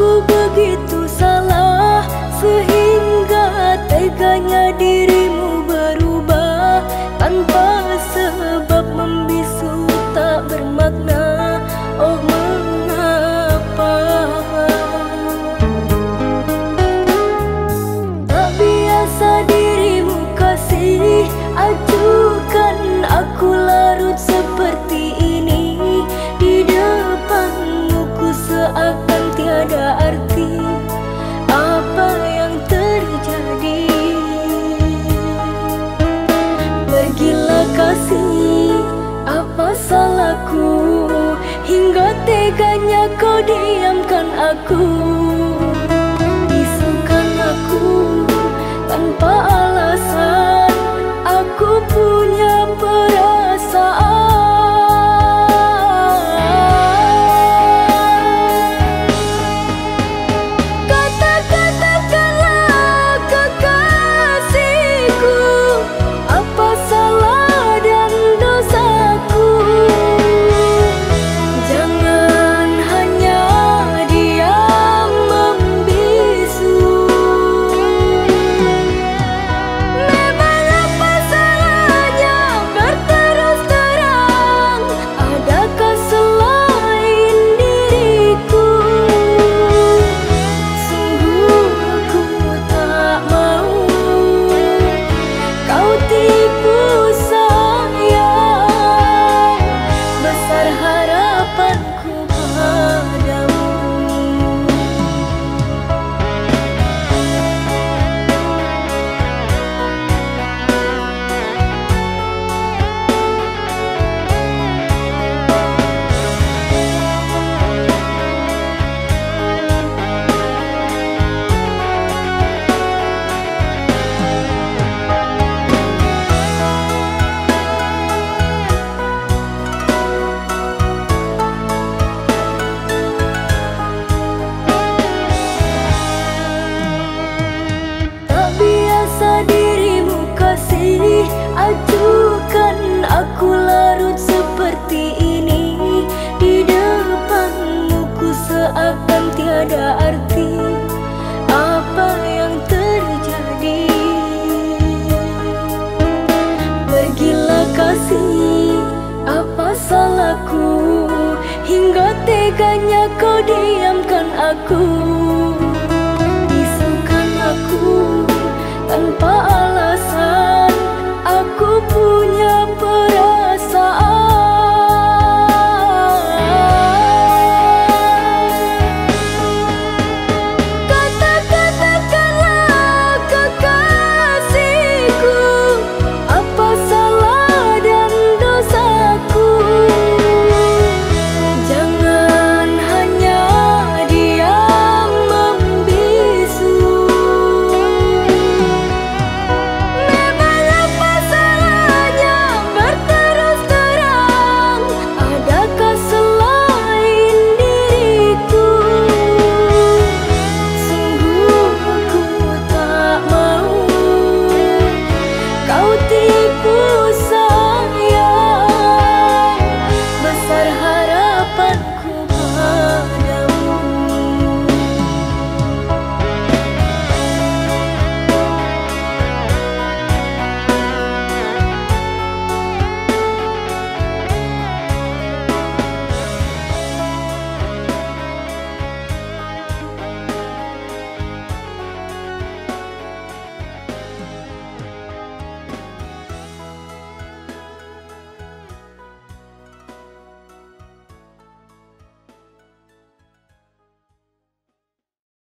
aku begitu aku aku. Hingga teganya kau diamkan aku.